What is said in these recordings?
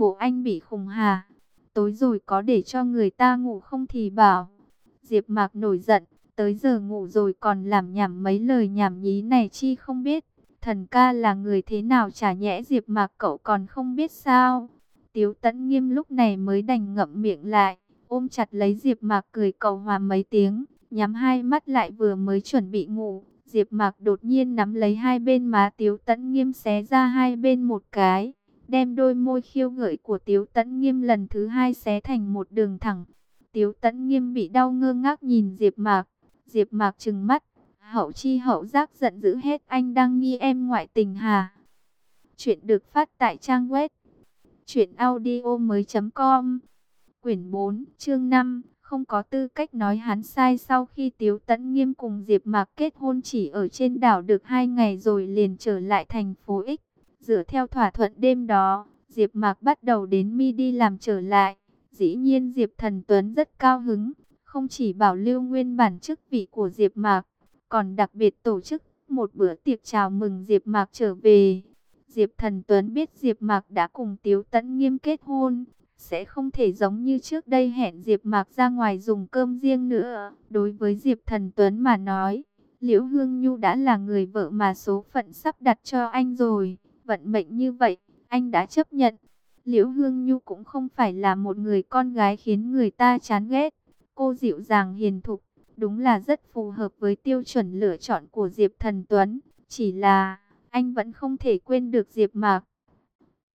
Bộ anh bị khùng hà. Tối rồi có để cho người ta ngủ không thì bảo. Diệp Mạc nổi giận, tới giờ ngủ rồi còn làm nhảm mấy lời nhảm nhí này chi không biết. Thần ca là người thế nào chả nhẽ Diệp Mạc cậu còn không biết sao. Tiếu Tấn Nghiêm lúc này mới đành ngậm miệng lại, ôm chặt lấy Diệp Mạc cười cầu hòa mấy tiếng, nhắm hai mắt lại vừa mới chuẩn bị ngủ, Diệp Mạc đột nhiên nắm lấy hai bên má Tiếu Tấn Nghiêm xé ra hai bên một cái, đem đôi môi khiêu gợi của Tiếu Tấn Nghiêm lần thứ hai xé thành một đường thẳng. Tiếu Tấn Nghiêm bị đau ngơ ngác nhìn Diệp Mạc, Diệp Mạc trừng mắt, hậu chi hậu giác giận dữ hết anh đang nghi em ngoại tình hà. Chuyện được phát tại trang web truyệnaudiomoi.com. Quyển 4, chương 5, không có tư cách nói hắn sai sau khi Tiếu Tấn Nghiêm cùng Diệp Mạc kết hôn chỉ ở trên đảo được hai ngày rồi liền trở lại thành phố X. Dựa theo thỏa thuận đêm đó, Diệp Mạc bắt đầu đến mi đi làm trở lại. Dĩ nhiên Diệp Thần Tuấn rất cao hứng, không chỉ bảo lưu nguyên bản chức vị của Diệp Mạc, còn đặc biệt tổ chức một bữa tiệc chào mừng Diệp Mạc trở về. Diệp Thần Tuấn biết Diệp Mạc đã cùng Tiếu Tấn Nghiêm kết hôn, sẽ không thể giống như trước đây hẹn Diệp Mạc ra ngoài dùng cơm riêng nữa. Đối với Diệp Thần Tuấn mà nói, Liễu Hương Nhu đã là người vợ mà số phận sắp đặt cho anh rồi, vận mệnh như vậy, anh đã chấp nhận. Liễu Hương Nhu cũng không phải là một người con gái khiến người ta chán ghét. Cô dịu dàng hiền thục, đúng là rất phù hợp với tiêu chuẩn lựa chọn của Diệp Thần Tuấn. Chỉ là, anh vẫn không thể quên được Diệp Mạc.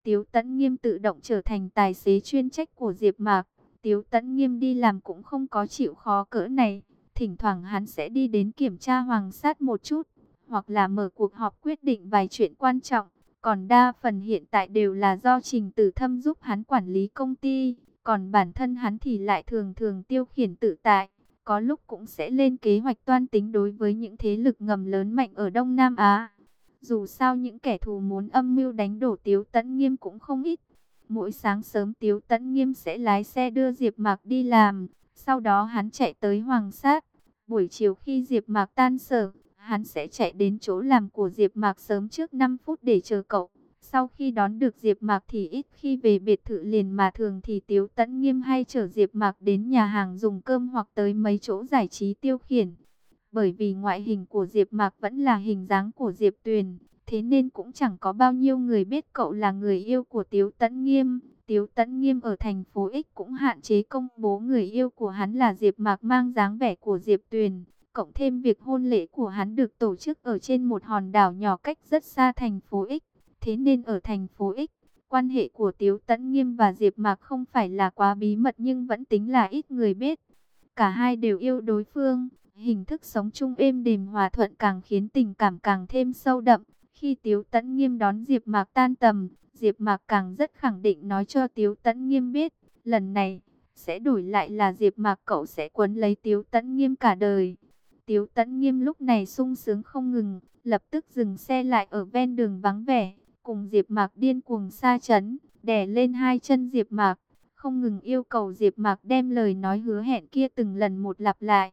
Tiếu Tấn Nghiêm tự động trở thành tài xế chuyên trách của Diệp Mạc. Tiếu Tấn Nghiêm đi làm cũng không có chịu khó cỡ này. Thỉnh thoảng hắn sẽ đi đến kiểm tra hoàng sát một chút, hoặc là mở cuộc họp quyết định vài chuyện quan trọng. Còn đa phần hiện tại đều là do Trình Tử Thâm giúp hắn quản lý công ty. Còn bản thân hắn thì lại thường thường tiêu khiển tự tại. Có lúc cũng sẽ lên kế hoạch toan tính đối với những thế lực ngầm lớn mạnh ở Đông Nam Á. Dù sao những kẻ thù muốn âm mưu đánh đổ Tiếu Tấn Nghiêm cũng không ít. Mỗi sáng sớm Tiếu Tấn Nghiêm sẽ lái xe đưa Diệp Mạc đi làm, sau đó hắn chạy tới Hoàng Sát. Buổi chiều khi Diệp Mạc tan sở, hắn sẽ chạy đến chỗ làm của Diệp Mạc sớm trước 5 phút để chờ cậu. Sau khi đón được Diệp Mạc thì ít khi về biệt thự liền mà thường thì Tiếu Tấn Nghiêm hay chở Diệp Mạc đến nhà hàng dùng cơm hoặc tới mấy chỗ giải trí tiêu khiển. Bởi vì ngoại hình của Diệp Mạc vẫn là hình dáng của Diệp Tuyền, thế nên cũng chẳng có bao nhiêu người biết cậu là người yêu của Tiếu Tấn Nghiêm. Tiếu Tấn Nghiêm ở thành phố X cũng hạn chế công bố người yêu của hắn là Diệp Mạc mang dáng vẻ của Diệp Tuyền. Cộng thêm việc hôn lễ của hắn được tổ chức ở trên một hòn đảo nhỏ cách rất xa thành phố X. Thế nên ở thành phố X, quan hệ của Tiếu Tấn Nghiêm và Diệp Mạc không phải là quá bí mật nhưng vẫn tính là ít người biết. Cả hai đều yêu đối phương, Hình thức sống chung êm đềm hòa thuận càng khiến tình cảm càng thêm sâu đậm. Khi Tiếu Tấn Nghiêm đón Diệp Mạc tan tầm, Diệp Mạc càng rất khẳng định nói cho Tiếu Tấn Nghiêm biết, lần này sẽ đổi lại là Diệp Mạc cậu sẽ quấn lấy Tiếu Tấn Nghiêm cả đời. Tiếu Tấn Nghiêm lúc này sung sướng không ngừng, lập tức dừng xe lại ở ven đường vắng vẻ, cùng Diệp Mạc điên cuồng xa chấn, đè lên hai chân Diệp Mạc, không ngừng yêu cầu Diệp Mạc đem lời nói hứa hẹn kia từng lần một lặp lại.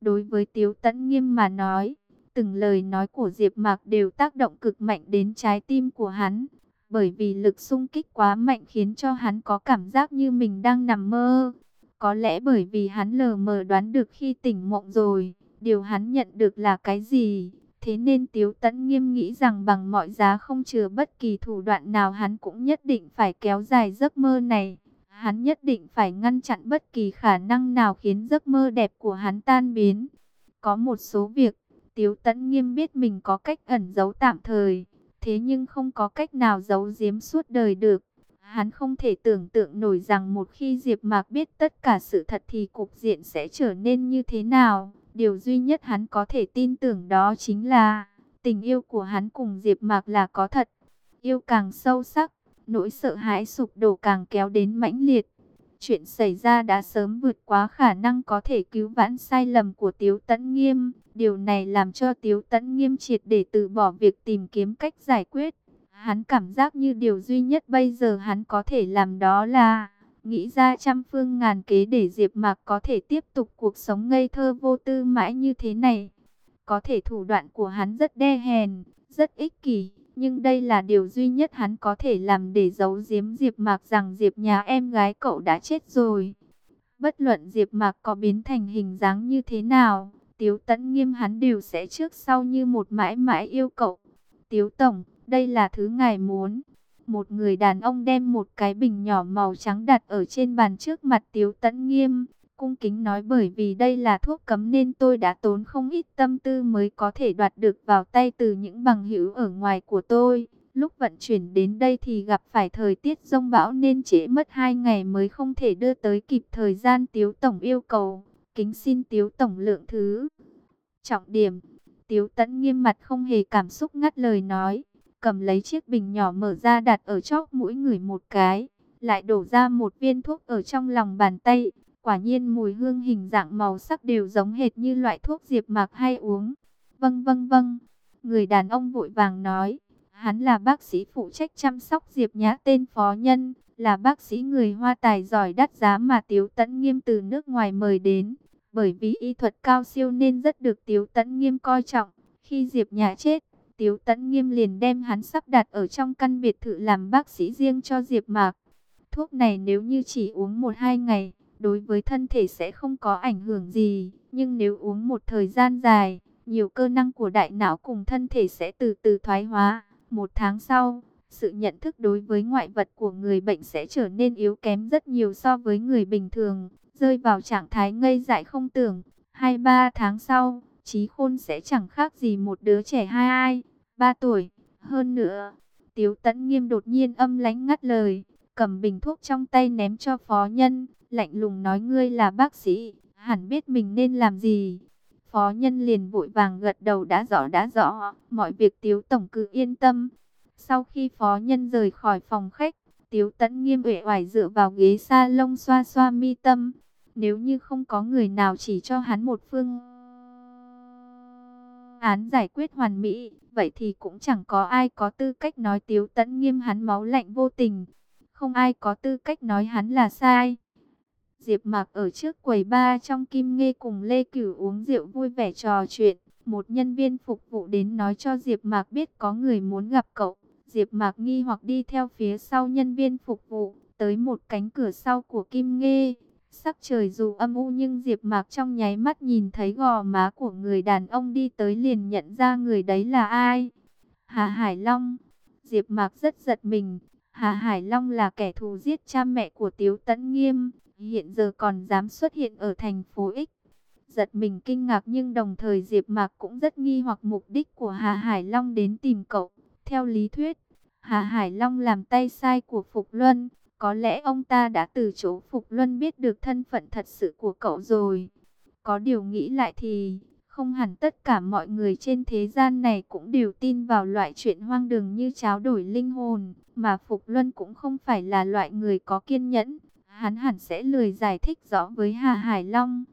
Đối với Tiếu Tấn Nghiêm mà nói, từng lời nói của Diệp Mạc đều tác động cực mạnh đến trái tim của hắn, bởi vì lực xung kích quá mạnh khiến cho hắn có cảm giác như mình đang nằm mơ. Có lẽ bởi vì hắn lờ mờ đoán được khi tỉnh mộng rồi, điều hắn nhận được là cái gì, thế nên Tiếu Tấn Nghiêm nghĩ rằng bằng mọi giá không chừa bất kỳ thủ đoạn nào hắn cũng nhất định phải kéo dài giấc mơ này. Hắn nhất định phải ngăn chặn bất kỳ khả năng nào khiến giấc mơ đẹp của hắn tan biến. Có một số việc, Tiếu Tấn Nghiêm biết mình có cách ẩn giấu tạm thời, thế nhưng không có cách nào giấu giếm suốt đời được. Hắn không thể tưởng tượng nổi rằng một khi Diệp Mạc biết tất cả sự thật thì cục diện sẽ trở nên như thế nào. Điều duy nhất hắn có thể tin tưởng đó chính là tình yêu của hắn cùng Diệp Mạc là có thật. Yêu càng sâu sắc, nỗi sợ hãi sụp đổ càng kéo đến mãnh liệt. Chuyện xảy ra đã sớm vượt quá khả năng có thể cứu vãn sai lầm của Tiếu Tấn Nghiêm. Điều này làm cho Tiếu Tấn Nghiêm triệt để từ bỏ việc tìm kiếm cách giải quyết. Hắn cảm giác như điều duy nhất bây giờ hắn có thể làm đó là nghĩ ra trăm phương ngàn kế để Diệp Mạc có thể tiếp tục cuộc sống ngây thơ vô tư mãi như thế này. Có thể thủ đoạn của hắn rất đe hèn, rất ích kỷ, Nhưng đây là điều duy nhất hắn có thể làm để giấu giếm Diệp Mạc rằng Diệp nhà em gái cậu đã chết rồi. Bất luận Diệp Mạc có biến thành hình dáng như thế nào, Tiếu Tấn Nghiêm hắn đều sẽ trước sau như một mãi mãi yêu cậu. Tiếu Tổng, đây là thứ ngài muốn. Một người đàn ông đem một cái bình nhỏ màu trắng đặt ở trên bàn trước mặt Tiếu Tấn Nghiêm. Cung kính nói bởi vì đây là thuốc cấm nên tôi đã tốn không ít tâm tư mới có thể đoạt được vào tay từ những bằng hữu ở ngoài của tôi. Lúc vận chuyển đến đây thì gặp phải thời tiết rông bão nên trễ mất hai ngày mới không thể đưa tới kịp thời gian Tiếu Tổng yêu cầu. Kính xin Tiếu Tổng lượng thứ. Trọng điểm, Tiếu Tấn nghiêm mặt không hề cảm xúc ngắt lời nói. Cầm lấy chiếc bình nhỏ mở ra đặt ở chóp mũi người một cái. Lại đổ ra một viên thuốc ở trong lòng bàn tay. Quả nhiên mùi hương hình dạng màu sắc đều giống hệt như loại thuốc diệp mạc hay uống. Vâng vâng vâng. Người đàn ông vội vàng nói. Hắn là bác sĩ phụ trách chăm sóc Diệp Nhã tên phó nhân, là bác sĩ người Hoa tài giỏi đắt giá mà Tiếu Tấn Nghiêm từ nước ngoài mời đến. Bởi vì y thuật cao siêu nên rất được Tiếu Tấn Nghiêm coi trọng. Khi Diệp Nhã chết, Tiếu Tấn Nghiêm liền đem hắn sắp đặt ở trong căn biệt thự làm bác sĩ riêng cho Diệp Mạc. Thuốc này nếu như chỉ uống 1-2 ngày, đối với thân thể sẽ không có ảnh hưởng gì, nhưng nếu uống một thời gian dài, nhiều cơ năng của đại não cùng thân thể sẽ từ từ thoái hóa. Một tháng sau, sự nhận thức đối với ngoại vật của người bệnh sẽ trở nên yếu kém rất nhiều so với người bình thường, rơi vào trạng thái ngây dại không tưởng. Hai ba tháng sau, trí khôn sẽ chẳng khác gì một đứa trẻ hai, ba tuổi. Hơn nữa, Tiếu Tấn Nghiêm đột nhiên âm lãnh ngắt lời, cầm bình thuốc trong tay ném cho phó nhân, lạnh lùng nói ngươi là bác sĩ, hẳn biết mình nên làm gì. Phó nhân liền vội vàng gật đầu đã rõ đã rõ, mọi việc Tiếu Tổng cứ yên tâm. Sau khi phó nhân rời khỏi phòng khách, Tiếu Tấn nghiêm uể oải dựa vào ghế sa lông xoa xoa mi tâm. Nếu như không có người nào chỉ cho hắn một phương án giải quyết hoàn mỹ, vậy thì cũng chẳng có ai có tư cách nói Tiếu Tấn nghiêm hắn máu lạnh vô tình. Không ai có tư cách nói hắn là sai. Diệp Mạc ở trước quầy ba trong Kim Ngê cùng Lê Cửu uống rượu vui vẻ trò chuyện. Một nhân viên phục vụ đến nói cho Diệp Mạc biết có người muốn gặp cậu. Diệp Mạc nghi hoặc đi theo phía sau nhân viên phục vụ, tới một cánh cửa sau của Kim Ngê. Sắc trời dù âm u nhưng Diệp Mạc trong nháy mắt nhìn thấy gò má của người đàn ông đi tới liền nhận ra người đấy là ai. Hà Hải Long. Diệp Mạc rất giật mình, Hà Hải Long là kẻ thù giết cha mẹ của Tiếu Tấn Nghiêm, hiện giờ còn dám xuất hiện ở thành phố X. Giật mình kinh ngạc nhưng đồng thời Diệp Mạc cũng rất nghi hoặc mục đích của Hà Hải Long đến tìm cậu. Theo lý thuyết, Hà Hải Long làm tay sai của Phục Luân, có lẽ ông ta đã từ chỗ Phục Luân biết được thân phận thật sự của cậu rồi. Có điều nghĩ lại thì, không hẳn tất cả mọi người trên thế gian này cũng đều tin vào loại chuyện hoang đường như cháo đổi linh hồn, mà Phục Luân cũng không phải là loại người có kiên nhẫn hắn hẳn sẽ lười giải thích rõ với Hà Hải Long.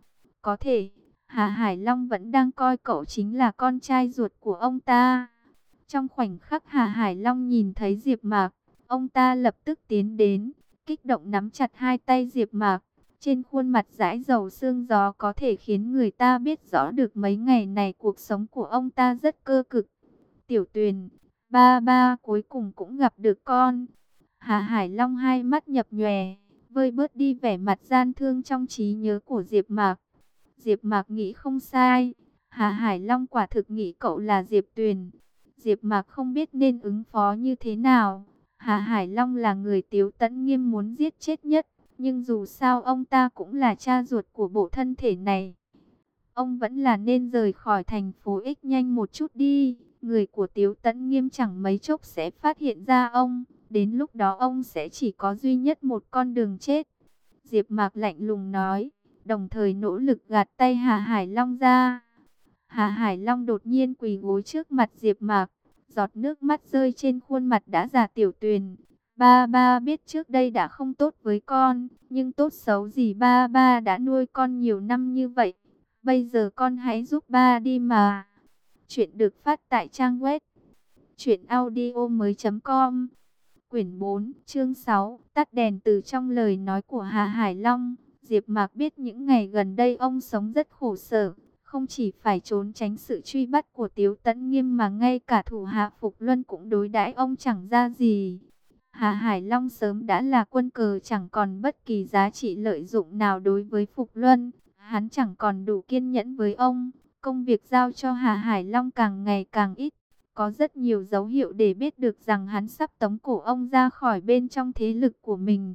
Có thể, Hà Hải Long vẫn đang coi cậu chính là con trai ruột của ông ta. Trong khoảnh khắc Hà Hải Long nhìn thấy Diệp Mạc, ông ta lập tức tiến đến, kích động nắm chặt hai tay Diệp Mạc. Trên khuôn mặt dãi dầu sương gió có thể khiến người ta biết rõ được mấy ngày này cuộc sống của ông ta rất cơ cực. Tiểu Tuyền, ba ba cuối cùng cũng gặp được con. Hà Hải Long hai mắt nhập nhòe vơi bớt đi vẻ mặt gian thương trong trí nhớ của Diệp Mạc. Diệp Mạc nghĩ không sai, Hà Hải Long quả thực nghĩ cậu là Diệp Tuyền. Diệp Mạc không biết nên ứng phó như thế nào. Hà Hải Long là người Tiếu Tấn Nghiêm muốn giết chết nhất, nhưng dù sao ông ta cũng là cha ruột của bộ thân thể này. Ông vẫn là nên rời khỏi thành phố X nhanh một chút đi, người của Tiếu Tấn Nghiêm chẳng mấy chốc sẽ phát hiện ra ông. Đến lúc đó ông sẽ chỉ có duy nhất một con đường chết. Diệp Mạc lạnh lùng nói, đồng thời nỗ lực gạt tay Hà Hải Long ra. Hà Hải Long đột nhiên quỳ gối trước mặt Diệp Mạc, giọt nước mắt rơi trên khuôn mặt đã già tiểu tuyền. Ba ba biết trước đây đã không tốt với con, nhưng tốt xấu gì ba ba đã nuôi con nhiều năm như vậy. Bây giờ con hãy giúp ba đi mà. Chuyện được phát tại trang web truyện audio mới.com Quyển 4, chương 6, tắt đèn từ trong lời nói của Hà Hải Long. Diệp Mạc biết những ngày gần đây ông sống rất khổ sở, không chỉ phải trốn tránh sự truy bắt của Tiếu Tấn Nghiêm mà ngay cả thủ hạ Phục Luân cũng đối đãi ông chẳng ra gì. Hà Hải Long sớm đã là quân cờ, chẳng còn bất kỳ giá trị lợi dụng nào đối với Phục Luân. Hắn chẳng còn đủ kiên nhẫn với ông. Công việc giao cho Hà Hải Long càng ngày càng ít. Có rất nhiều dấu hiệu để biết được rằng hắn sắp tống cổ ông ra khỏi bên trong thế lực của mình.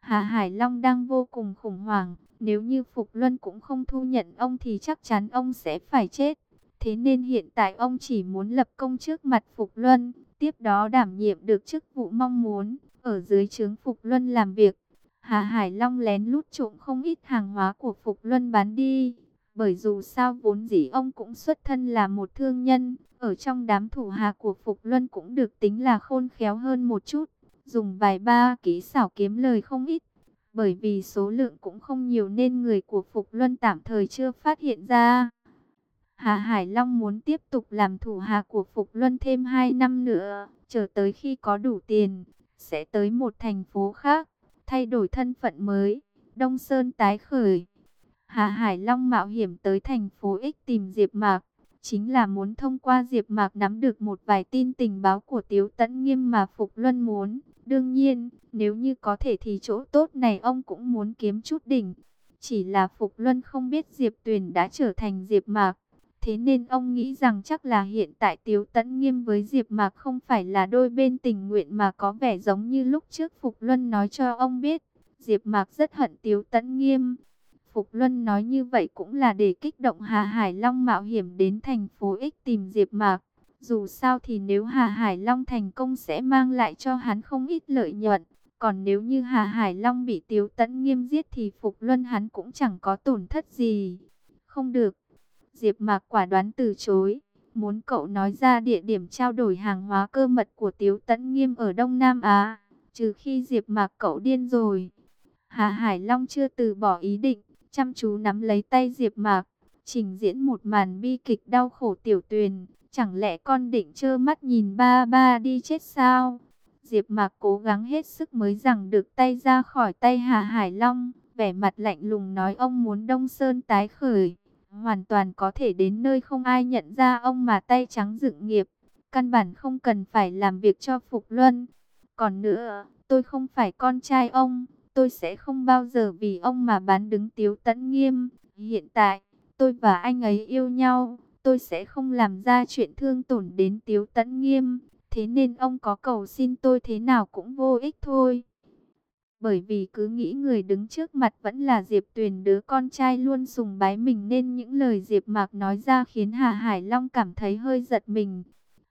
Hà Hải Long đang vô cùng khủng hoảng. Nếu như Phục Luân cũng không thu nhận ông thì chắc chắn ông sẽ phải chết. Thế nên hiện tại ông chỉ muốn lập công trước mặt Phục Luân, tiếp đó đảm nhiệm được chức vụ mong muốn, ở dưới trướng Phục Luân làm việc. Hà Hải Long lén lút trộm không ít hàng hóa của Phục Luân bán đi, bởi dù sao vốn dĩ ông cũng xuất thân là một thương nhân, ở trong đám thủ hạ của Phục Luân cũng được tính là khôn khéo hơn một chút, dùng vài ba kỹ xảo kiếm lời không ít. Bởi vì số lượng cũng không nhiều nên người của Phục Luân tạm thời chưa phát hiện ra. Hà Hải Long muốn tiếp tục làm thủ hạ của Phục Luân thêm 2 năm nữa, chờ tới khi có đủ tiền, sẽ tới một thành phố khác, thay đổi thân phận mới, Đông Sơn tái khởi. Hà Hải Long mạo hiểm tới thành phố X tìm Diệp Mạc, chính là muốn thông qua Diệp Mạc nắm được một vài tin tình báo của Tiếu Tấn Nghiêm mà Phục Luân muốn. Đương nhiên, nếu như có thể thì chỗ tốt này ông cũng muốn kiếm chút đỉnh. Chỉ là Phục Luân không biết Diệp Tuyền đã trở thành Diệp Mạc. Thế nên ông nghĩ rằng chắc là hiện tại Tiếu Tấn Nghiêm với Diệp Mạc không phải là đôi bên tình nguyện mà có vẻ giống như lúc trước Phục Luân nói cho ông biết. Diệp Mạc rất hận Tiếu Tấn Nghiêm. Phục Luân nói như vậy cũng là để kích động Hà Hải Long mạo hiểm đến thành phố X tìm Diệp Mạc. Dù sao thì nếu Hà Hải Long thành công sẽ mang lại cho hắn không ít lợi nhuận. Còn nếu như Hà Hải Long bị Tiếu Tấn Nghiêm giết thì Phục Luân hắn cũng chẳng có tổn thất gì. Không được. Diệp Mạc quả đoán từ chối. Muốn cậu nói ra địa điểm trao đổi hàng hóa cơ mật của Tiếu Tấn Nghiêm ở Đông Nam Á. Trừ khi Diệp Mạc cậu điên rồi. Hà Hải Long chưa từ bỏ ý định. Chăm chú nắm lấy tay Diệp Mạc. Trình diễn một màn bi kịch đau khổ tiểu tuyền. Chẳng lẽ con định trơ mắt nhìn ba ba đi chết sao? Diệp Mạc cố gắng hết sức mới rằng được tay ra khỏi tay Hà Hải Long, vẻ mặt lạnh lùng nói ông muốn Đông Sơn tái khởi, hoàn toàn có thể đến nơi không ai nhận ra ông mà tay trắng dựng nghiệp, căn bản không cần phải làm việc cho Phục Luân. Còn nữa, tôi không phải con trai ông, tôi sẽ không bao giờ vì ông mà bán đứng Tiếu Tấn Nghiêm. Hiện tại, tôi và anh ấy yêu nhau, tôi sẽ không làm ra chuyện thương tổn đến Tiếu Tấn Nghiêm. Thế nên ông có cầu xin tôi thế nào cũng vô ích thôi. Bởi vì cứ nghĩ người đứng trước mặt vẫn là Diệp Tuyền, đứa con trai luôn sùng bái mình nên những lời Diệp Mạc nói ra khiến Hà Hải Long cảm thấy hơi giật mình.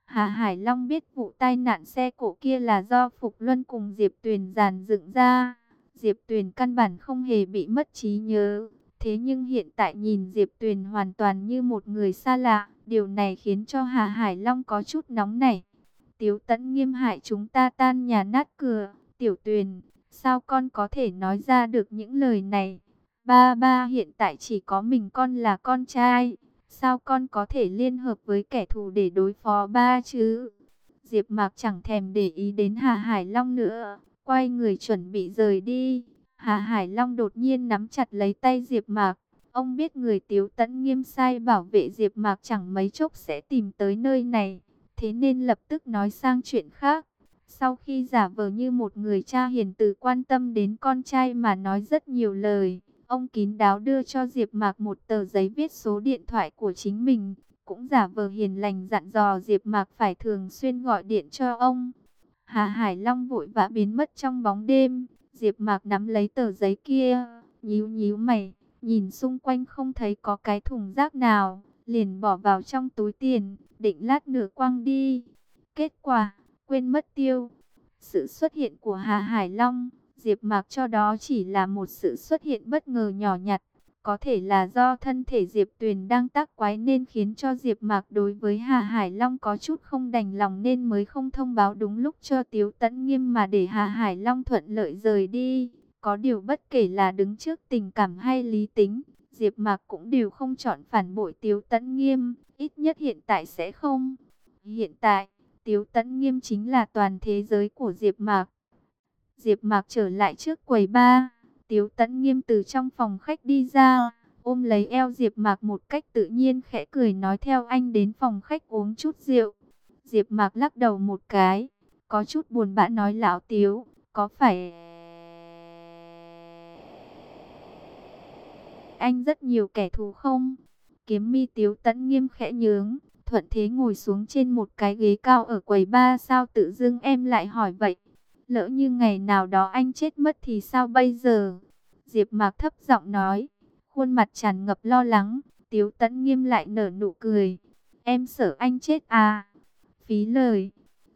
Hà Hải Long biết vụ tai nạn xe cổ kia là do Phục Luân cùng Diệp Tuyền giàn dựng ra. Diệp Tuyền căn bản không hề bị mất trí nhớ. Thế nhưng hiện tại nhìn Diệp Tuyền hoàn toàn như một người xa lạ. Điều này khiến cho Hà Hải Long có chút nóng nảy. Tiếu tẫn nghiêm hại chúng ta tan nhà nát cửa. Tiểu tuyền, sao con có thể nói ra được những lời này? Ba ba hiện tại chỉ có mình con là con trai. Sao con có thể liên hợp với kẻ thù để đối phó ba chứ? Diệp Mạc chẳng thèm để ý đến Hà Hải Long nữa, quay người chuẩn bị rời đi. Hà Hải Long đột nhiên nắm chặt lấy tay Diệp Mạc. Ông biết người Tiếu Tấn nghiêm sai bảo vệ Diệp Mạc chẳng mấy chốc sẽ tìm tới nơi này thế nên lập tức nói sang chuyện khác. Sau khi giả vờ như một người cha hiền từ quan tâm đến con trai mà nói rất nhiều lời, ông kín đáo đưa cho Diệp Mạc một tờ giấy viết số điện thoại của chính mình, cũng giả vờ hiền lành dặn dò Diệp Mạc phải thường xuyên gọi điện cho ông. Hà Hải Long vội vã biến mất trong bóng đêm, Diệp Mạc nắm lấy tờ giấy kia, nhíu nhíu mày, nhìn xung quanh không thấy có cái thùng rác nào liền bỏ vào trong túi tiền, định lát nửa quăng đi. Kết quả, quên mất tiêu. Sự xuất hiện của Hà Hải Long, Diệp Mạc cho đó chỉ là một sự xuất hiện bất ngờ nhỏ nhặt. Có thể là do thân thể Diệp Tuyền đang tác quái nên khiến cho Diệp Mạc đối với Hà Hải Long có chút không đành lòng nên mới không thông báo đúng lúc cho Tiếu Tấn Nghiêm mà để Hà Hải Long thuận lợi rời đi. Có điều bất kể là đứng trước tình cảm hay lý tính, Diệp Mạc cũng đều không chọn phản bội Tiếu Tấn Nghiêm, ít nhất hiện tại sẽ không. Hiện tại, Tiếu Tấn Nghiêm chính là toàn thế giới của Diệp Mạc. Diệp Mạc trở lại trước quầy ba, Tiếu Tấn Nghiêm từ trong phòng khách đi ra, ôm lấy eo Diệp Mạc một cách tự nhiên khẽ cười nói theo anh đến phòng khách uống chút rượu. Diệp Mạc lắc đầu một cái, có chút buồn bã nói lão Tiếu, có phải anh rất nhiều kẻ thù không? Kiếm mi Tiếu Tấn nghiêm khẽ nhướng, thuận thế ngồi xuống trên một cái ghế cao ở quầy ba sao tự dưng em lại hỏi vậy? Lỡ như ngày nào đó anh chết mất thì sao bây giờ? Diệp Mạc thấp giọng nói, khuôn mặt tràn ngập lo lắng, Tiếu Tấn nghiêm lại nở nụ cười. Em sợ anh chết à? Phí lời.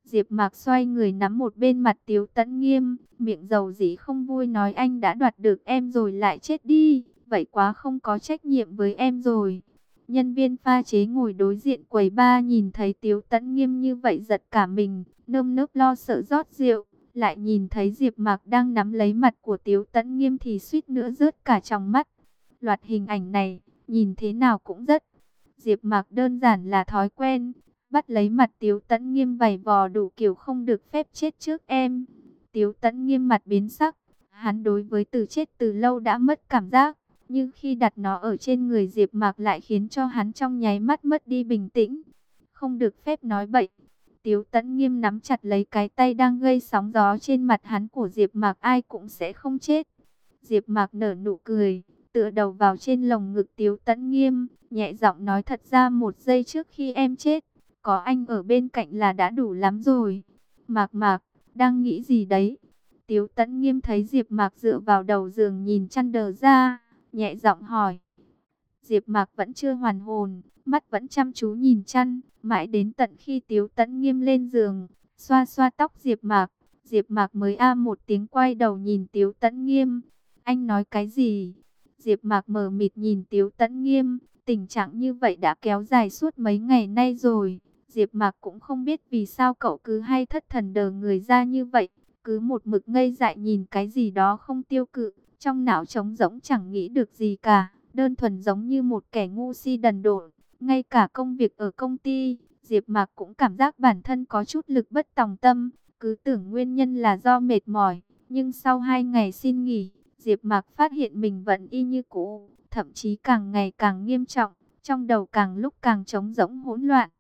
Diệp Mạc xoay người nắm một bên mặt Tiếu Tấn nghiêm, miệng rầu rĩ không vui nói anh đã đoạt được em rồi lại chết đi, vậy quá không có trách nhiệm với em rồi. Nhân viên pha chế ngồi đối diện quầy ba nhìn thấy Tiếu Tấn nghiêm như vậy giật cả mình, nơm nớp lo sợ rót rượu, lại nhìn thấy Diệp Mạc đang nắm lấy mặt của Tiếu Tấn nghiêm thì suýt nữa rớt cả trong mắt. Loạt hình ảnh này, nhìn thế nào cũng rất Diệp Mạc đơn giản là thói quen, bắt lấy mặt Tiếu Tấn Nghiêm vầy vò đủ kiểu không được phép chết trước em. Tiếu Tấn Nghiêm mặt biến sắc, hắn đối với từ chết từ lâu đã mất cảm giác, nhưng khi đặt nó ở trên người Diệp Mạc lại khiến cho hắn trong nháy mắt mất đi bình tĩnh. Không được phép nói bậy. Tiếu Tấn Nghiêm nắm chặt lấy cái tay đang gây sóng gió trên mặt hắn của Diệp Mạc ai cũng sẽ không chết. Diệp Mạc nở nụ cười, tựa đầu vào trên lồng ngực Tiếu Tấn Nghiêm, nhẹ giọng nói thật ra một giây trước khi em chết, có anh ở bên cạnh là đã đủ lắm rồi. Mạc mạc, đang nghĩ gì đấy? Tiếu Tấn nghiêm thấy Diệp mạc dựa vào đầu giường nhìn chăn đờ ra, nhẹ giọng hỏi. Diệp mạc vẫn chưa hoàn hồn, mắt vẫn chăm chú nhìn chăn, mãi đến tận khi Tiếu tẫn nghiêm lên giường, xoa xoa tóc Diệp mạc. Diệp mạc mới a một tiếng quay đầu nhìn Tiếu tẫn nghiêm. Anh nói cái gì? Diệp mạc mờ mịt nhìn Tiếu tẫn nghiêm. Tình trạng như vậy đã kéo dài suốt mấy ngày nay rồi. Diệp Mạc cũng không biết vì sao cậu cứ hay thất thần đờ người ra như vậy, cứ một mực ngây dại nhìn cái gì đó không tiêu cự, trong não trống rỗng chẳng nghĩ được gì cả, đơn thuần giống như một kẻ ngu si đần độn. Ngay cả công việc ở công ty, Diệp Mạc cũng cảm giác bản thân có chút lực bất tòng tâm, cứ tưởng nguyên nhân là do mệt mỏi, nhưng sau hai ngày xin nghỉ, Diệp Mạc phát hiện mình vẫn y như cũ, thậm chí càng ngày càng nghiêm trọng, trong đầu càng lúc càng trống rỗng hỗn loạn.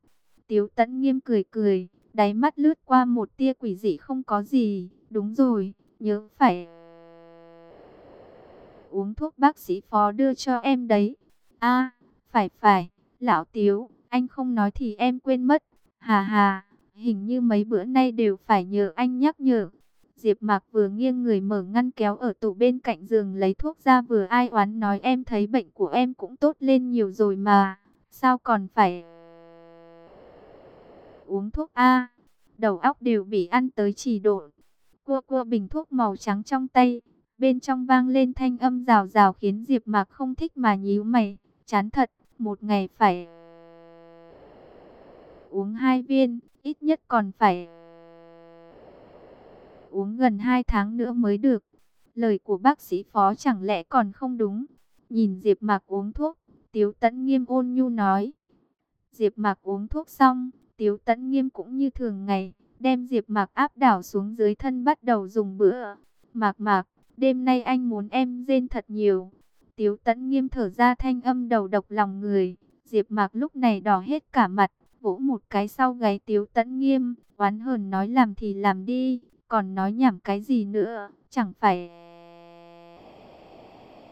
Tiếu tẫn nghiêm cười cười, đáy mắt lướt qua một tia quỷ dị không có gì. Đúng rồi, nhớ phải uống thuốc bác sĩ phó đưa cho em đấy. a phải phải, lão Tiếu, anh không nói thì em quên mất. Hà hà, hình như mấy bữa nay đều phải nhờ anh nhắc nhở. Diệp Mạc vừa nghiêng người mở ngăn kéo ở tủ bên cạnh giường lấy thuốc ra vừa ai oán nói em thấy bệnh của em cũng tốt lên nhiều rồi mà. Sao còn phải uống thuốc A. Đầu óc đều bị ăn tới trì độn. Cua cua bình thuốc màu trắng trong tay. Bên trong vang lên thanh âm rào rào khiến Diệp Mạc không thích mà nhíu mày. Chán thật, một ngày phải uống hai viên, ít nhất còn phải uống gần hai tháng nữa mới được. Lời của bác sĩ phó chẳng lẽ còn không đúng. Nhìn Diệp Mạc uống thuốc, Tiếu Tấn Nghiêm ôn nhu nói. Diệp Mạc uống thuốc xong, Tiếu Tấn Nghiêm cũng như thường ngày, đem Diệp Mạc áp đảo xuống dưới thân bắt đầu dùng bữa. Mạc Mạc, đêm nay anh muốn em rên thật nhiều. Tiếu Tẫn Nghiêm thở ra thanh âm đầu độc lòng người. Diệp Mạc lúc này đỏ hết cả mặt, vỗ một cái sau gáy Tiếu Tẫn Nghiêm, oán hờn nói làm thì làm đi, còn nói nhảm cái gì nữa, chẳng phải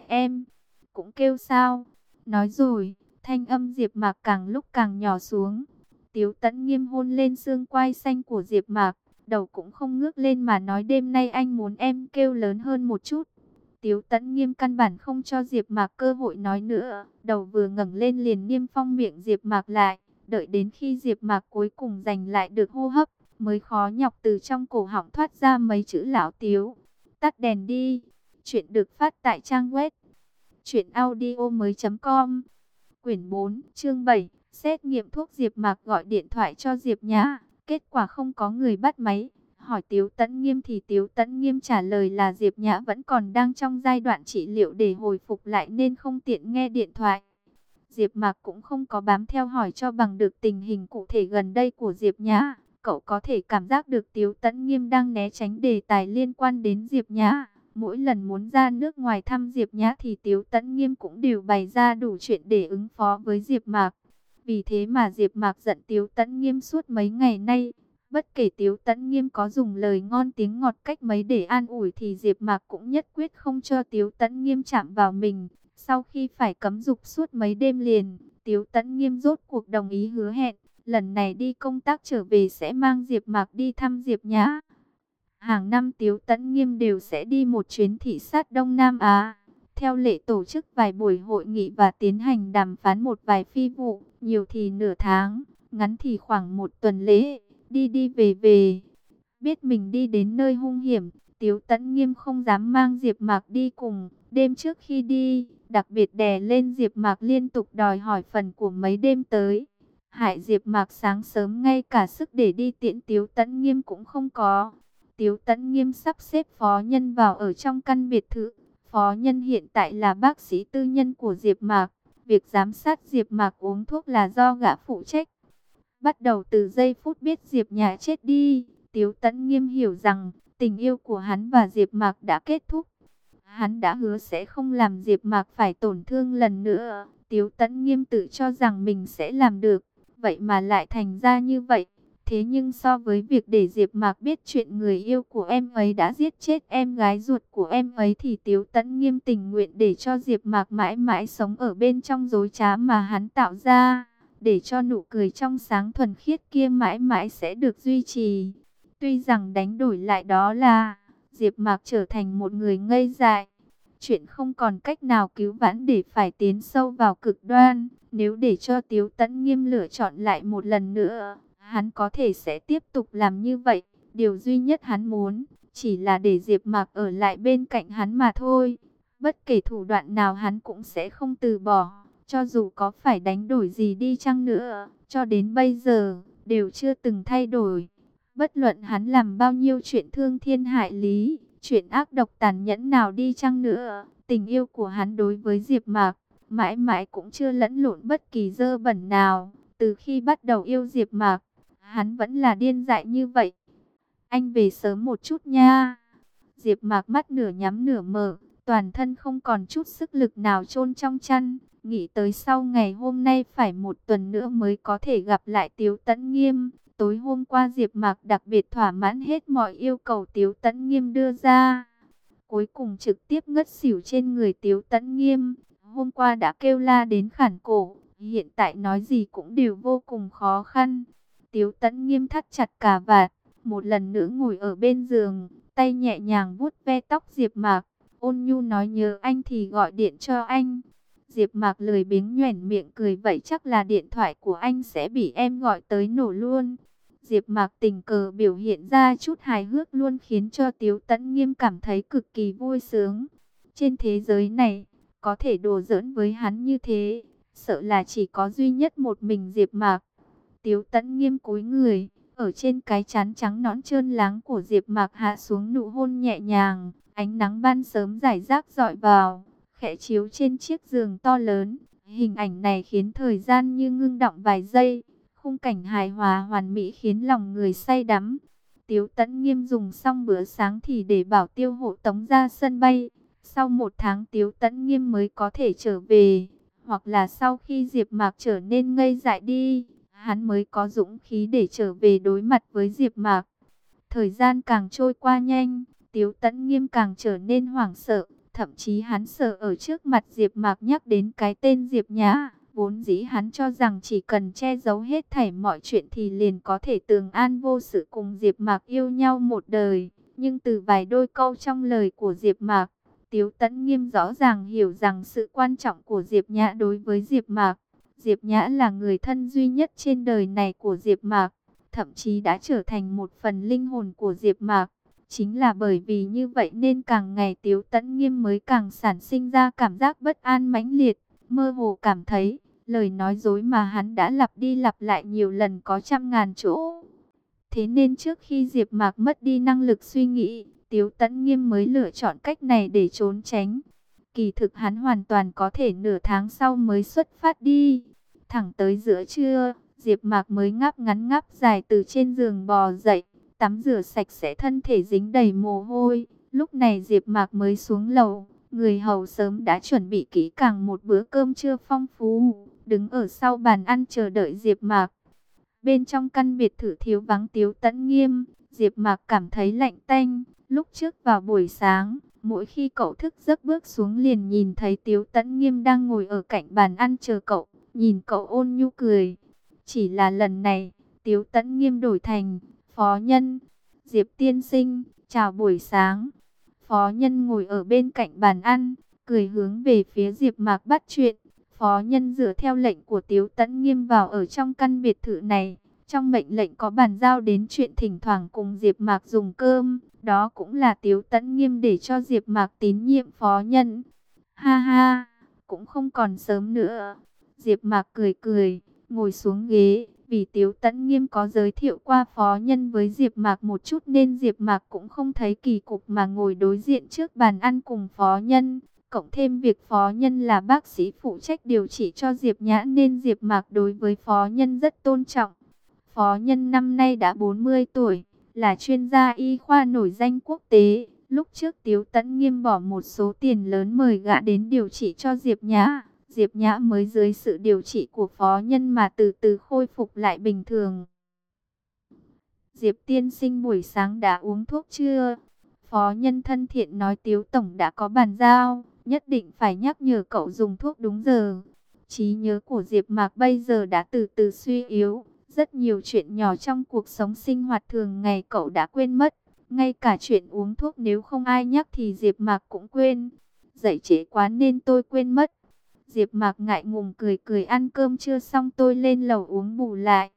em cũng kêu sao? Nói rồi, thanh âm Diệp Mạc càng lúc càng nhỏ xuống. Tiếu tẫn nghiêm hôn lên xương quai xanh của Diệp Mạc, đầu cũng không ngước lên mà nói đêm nay anh muốn em kêu lớn hơn một chút. Tiếu tẫn nghiêm căn bản không cho Diệp Mạc cơ hội nói nữa, đầu vừa ngẩng lên liền niêm phong miệng Diệp Mạc lại, đợi đến khi Diệp Mạc cuối cùng giành lại được hô hấp, mới khó nhọc từ trong cổ họng thoát ra mấy chữ lão Tiếu. Tắt đèn đi. Chuyện được phát tại trang web truyệnaudiomoi.com. Quyển 4, chương 7. Xét nghiệm thuốc Diệp Mạc gọi điện thoại cho Diệp Nhã, kết quả không có người bắt máy. Hỏi Tiếu Tấn Nghiêm thì Tiếu Tấn Nghiêm trả lời là Diệp Nhã vẫn còn đang trong giai đoạn trị liệu để hồi phục lại nên không tiện nghe điện thoại. Diệp Mạc cũng không có bám theo hỏi cho bằng được tình hình cụ thể gần đây của Diệp Nhã. Cậu có thể cảm giác được Tiếu Tấn Nghiêm đang né tránh đề tài liên quan đến Diệp Nhã. Mỗi lần muốn ra nước ngoài thăm Diệp Nhã thì Tiếu Tấn Nghiêm cũng đều bày ra đủ chuyện để ứng phó với Diệp Mạc. Vì thế mà Diệp Mạc giận Tiếu Tấn Nghiêm suốt mấy ngày nay. Bất kể Tiếu Tấn Nghiêm có dùng lời ngon tiếng ngọt cách mấy để an ủi thì Diệp Mạc cũng nhất quyết không cho Tiếu Tấn Nghiêm chạm vào mình. Sau khi phải cấm dục suốt mấy đêm liền, Tiếu Tấn Nghiêm rốt cuộc đồng ý hứa hẹn, lần này đi công tác trở về sẽ mang Diệp Mạc đi thăm Diệp Nhã. Hàng năm Tiếu Tấn Nghiêm đều sẽ đi một chuyến thị sát Đông Nam Á. Theo lệ tổ chức vài buổi hội nghị và tiến hành đàm phán một vài phi vụ, nhiều thì nửa tháng, ngắn thì khoảng một tuần lễ, đi đi về về. Biết mình đi đến nơi hung hiểm, Tiếu Tấn Nghiêm không dám mang Diệp Mạc đi cùng. Đêm trước khi đi, đặc biệt đè lên Diệp Mạc liên tục đòi hỏi phần của mấy đêm tới. Hại Diệp Mạc sáng sớm ngay cả sức để đi tiễn Tiếu Tấn Nghiêm cũng không có. Tiếu Tấn Nghiêm sắp xếp phó nhân vào ở trong căn biệt thự. Phó nhân hiện tại là bác sĩ tư nhân của Diệp Mạc. Việc giám sát Diệp Mạc uống thuốc là do gã phụ trách. Bắt đầu từ giây phút biết Diệp nhà chết đi, Tiếu Tấn Nghiêm hiểu rằng tình yêu của hắn và Diệp Mạc đã kết thúc. Hắn đã hứa sẽ không làm Diệp Mạc phải tổn thương lần nữa. Tiếu Tấn Nghiêm tự cho rằng mình sẽ làm được, vậy mà lại thành ra như vậy. Thế nhưng so với việc để Diệp Mạc biết chuyện người yêu của em ấy đã giết chết em gái ruột của em ấy thì Tiếu Tấn nghiêm tình nguyện để cho Diệp Mạc mãi mãi sống ở bên trong dối trá mà hắn tạo ra, để cho nụ cười trong sáng thuần khiết kia mãi mãi sẽ được duy trì. Tuy rằng đánh đổi lại đó là Diệp Mạc trở thành một người ngây dại, chuyện không còn cách nào cứu vãn để phải tiến sâu vào cực đoan, nếu để cho Tiếu Tấn nghiêm lựa chọn lại một lần nữa Hắn có thể sẽ tiếp tục làm như vậy. Điều duy nhất hắn muốn, chỉ là để Diệp Mạc ở lại bên cạnh hắn mà thôi. Bất kể thủ đoạn nào hắn cũng sẽ không từ bỏ. Cho dù có phải đánh đổi gì đi chăng nữa, cho đến bây giờ, đều chưa từng thay đổi. Bất luận hắn làm bao nhiêu chuyện thương thiên hại lý, chuyện ác độc tàn nhẫn nào đi chăng nữa, tình yêu của hắn đối với Diệp Mạc, mãi mãi cũng chưa lẫn lộn bất kỳ dơ bẩn nào. Từ khi bắt đầu yêu Diệp Mạc, hắn vẫn là điên dại như vậy. Anh về sớm một chút nha. Diệp mạc mắt nửa nhắm nửa mở, toàn thân không còn chút sức lực nào chôn trong chăn. Nghĩ tới sau ngày hôm nay phải một tuần nữa mới có thể gặp lại Tiếu Tấn Nghiêm. Tối hôm qua Diệp Mạc đặc biệt thỏa mãn hết mọi yêu cầu Tiếu Tấn Nghiêm đưa ra. Cuối cùng trực tiếp ngất xỉu trên người Tiếu Tấn Nghiêm. Hôm qua đã kêu la đến khản cổ, hiện tại nói gì cũng đều vô cùng khó khăn. Tiếu tẫn nghiêm thắt chặt cả vạt, một lần nữa ngồi ở bên giường, tay nhẹ nhàng vuốt ve tóc Diệp Mạc. Ôn nhu nói nhớ anh thì gọi điện cho anh. Diệp Mạc lười biếng nhoẻn miệng cười vậy chắc là điện thoại của anh sẽ bị em gọi tới nổ luôn. Diệp Mạc tình cờ biểu hiện ra chút hài hước luôn khiến cho Tiếu Tấn Nghiêm cảm thấy cực kỳ vui sướng. Trên thế giới này, có thể đùa giỡn với hắn như thế, sợ là chỉ có duy nhất một mình Diệp Mạc. Tiếu tẫn nghiêm cúi người, ở trên cái chán trắng nõn trơn láng của Diệp Mạc hạ xuống nụ hôn nhẹ nhàng, ánh nắng ban sớm rải rác dọi vào, khẽ chiếu trên chiếc giường to lớn. Hình ảnh này khiến thời gian như ngưng động vài giây, khung cảnh hài hòa hoàn mỹ khiến lòng người say đắm. Tiếu Tấn Nghiêm dùng xong bữa sáng thì để bảo tiêu hộ tống ra sân bay. Sau một tháng Tiếu Tấn Nghiêm mới có thể trở về, hoặc là sau khi Diệp Mạc trở nên ngây dại đi, hắn mới có dũng khí để trở về đối mặt với Diệp Mạc. Thời gian càng trôi qua nhanh, Tiếu Tấn Nghiêm càng trở nên hoảng sợ, thậm chí hắn sợ ở trước mặt Diệp Mạc nhắc đến cái tên Diệp Nhã, vốn dĩ hắn cho rằng chỉ cần che giấu hết thảy mọi chuyện thì liền có thể tường an vô sự cùng Diệp Mạc yêu nhau một đời, nhưng từ vài đôi câu trong lời của Diệp Mạc, Tiếu Tấn Nghiêm rõ ràng hiểu rằng sự quan trọng của Diệp Nhã đối với Diệp Mạc Diệp Nhã là người thân duy nhất trên đời này của Diệp Mạc, thậm chí đã trở thành một phần linh hồn của Diệp Mạc. Chính là bởi vì như vậy nên càng ngày Tiếu Tấn Nghiêm mới càng sản sinh ra cảm giác bất an mãnh liệt, mơ hồ cảm thấy lời nói dối mà hắn đã lặp đi lặp lại nhiều lần có trăm ngàn chỗ. Thế nên trước khi Diệp Mạc mất đi năng lực suy nghĩ, Tiếu Tấn Nghiêm mới lựa chọn cách này để trốn tránh. Kỳ thực hắn hoàn toàn có thể nửa tháng sau mới xuất phát đi. Thẳng tới giữa trưa, Diệp Mạc mới ngáp ngắn ngáp dài từ trên giường bò dậy, tắm rửa sạch sẽ thân thể dính đầy mồ hôi, Lúc này Diệp Mạc mới xuống lầu, người hầu sớm đã chuẩn bị kỹ càng một bữa cơm trưa phong phú, đứng ở sau bàn ăn chờ đợi Diệp Mạc. Bên trong căn biệt thự thiếu vắng Tiếu Tấn Nghiêm, Diệp Mạc cảm thấy lạnh tanh, lúc trước vào buổi sáng, mỗi khi cậu thức giấc bước xuống liền nhìn thấy Tiếu Tấn Nghiêm đang ngồi ở cạnh bàn ăn chờ cậu, nhìn cậu ôn nhu cười. Chỉ là lần này, Tiếu Tấn Nghiêm đổi thành phó nhân. Diệp tiên sinh, chào buổi sáng. Phó nhân ngồi ở bên cạnh bàn ăn, cười hướng về phía Diệp Mạc bắt chuyện. Phó nhân dựa theo lệnh của Tiếu Tấn Nghiêm vào ở trong căn biệt thự này. Trong mệnh lệnh có bàn giao đến chuyện thỉnh thoảng cùng Diệp Mạc dùng cơm. Đó cũng là Tiếu Tấn Nghiêm để cho Diệp Mạc tín nhiệm phó nhân. Ha ha, cũng không còn sớm nữa. Diệp Mạc cười cười, ngồi xuống ghế. Vì Tiếu Tấn Nghiêm có giới thiệu qua phó nhân với Diệp Mạc một chút nên Diệp Mạc cũng không thấy kỳ cục mà ngồi đối diện trước bàn ăn cùng phó nhân. Cộng thêm việc phó nhân là bác sĩ phụ trách điều trị cho Diệp Nhã nên Diệp Mạc đối với phó nhân rất tôn trọng. Phó nhân năm nay đã 40 tuổi, là chuyên gia y khoa nổi danh quốc tế. Lúc trước Tiếu Tấn Nghiêm bỏ một số tiền lớn mời gã đến điều trị cho Diệp Nhã. Diệp Nhã mới dưới sự điều trị của phó nhân mà từ từ khôi phục lại bình thường. Diệp tiên sinh buổi sáng đã uống thuốc chưa? Phó nhân thân thiện nói Tiếu Tổng đã có bàn giao, nhất định phải nhắc nhở cậu dùng thuốc đúng giờ. Trí nhớ của Diệp Mạc bây giờ đã từ từ suy yếu, rất nhiều chuyện nhỏ trong cuộc sống sinh hoạt thường ngày cậu đã quên mất. Ngay cả chuyện uống thuốc nếu không ai nhắc thì Diệp Mạc cũng quên. Dậy trễ quá nên tôi quên mất. Diệp Mạc ngại ngùng cười cười ăn cơm chưa xong tôi lên lầu uống bù lại.